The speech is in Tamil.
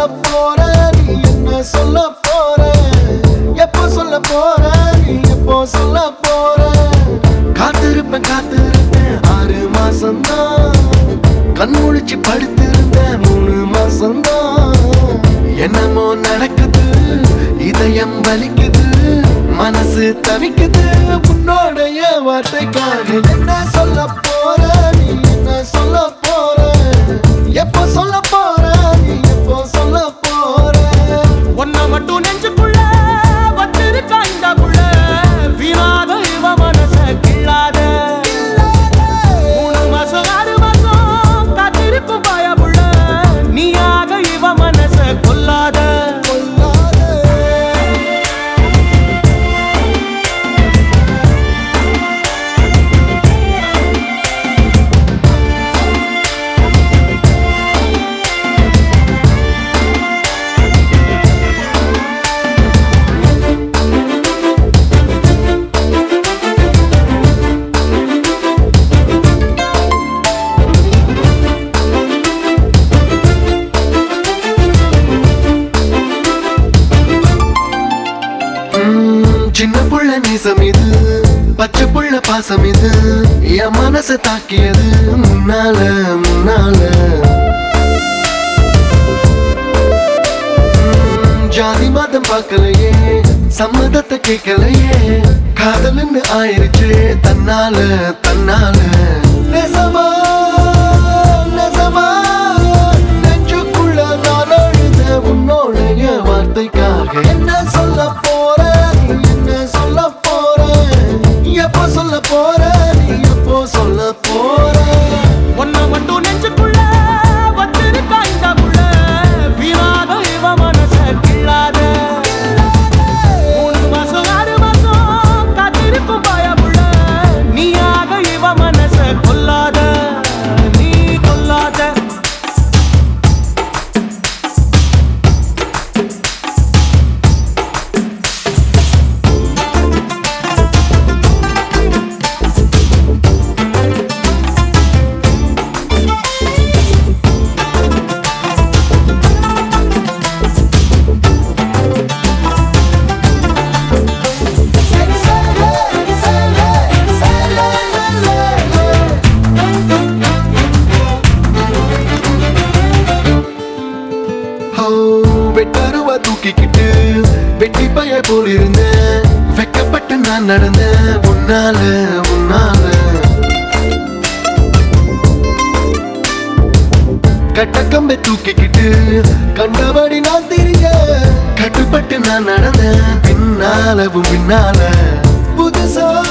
சொல்ல போற சொல்ல போற? எப்போ சொல்ல போற நீ சொல்ல போற? காத்திருப்பேன் காத்திருப்பேன் ஆறு மாசம்தான். கண் முழிச்சு மூணு மாசம்தான். என்னமோ நடக்குது இதயம் வலிக்குது மனசு தவிக்குது உன்னோடைய வார்த்தைக்காக என்ன சொல்ல தேசம் இது பச்சை புள்ள பாசம் இது. என் மனசை தாக்கியது முன்னால முன்னால. ஜாதி மதம் பார்க்கலையே சம்மதத்தை கேட்கலையே. காதலுன்னு ஆயிருச்சு தன்னால தன்னால. வெட்டி பய போல் இருந்தேன். வெக்கப்பட்டு நான் நடந்தேன். உன்னால உன்னால. கட்டக்கம்பை தூக்கிக்கிட்டு கண்டபடி நான் திரிஞ்ச கட்டுப்பட்டு நான் நடந்தேன். பின்னாலவும் பின்னால. புதுசா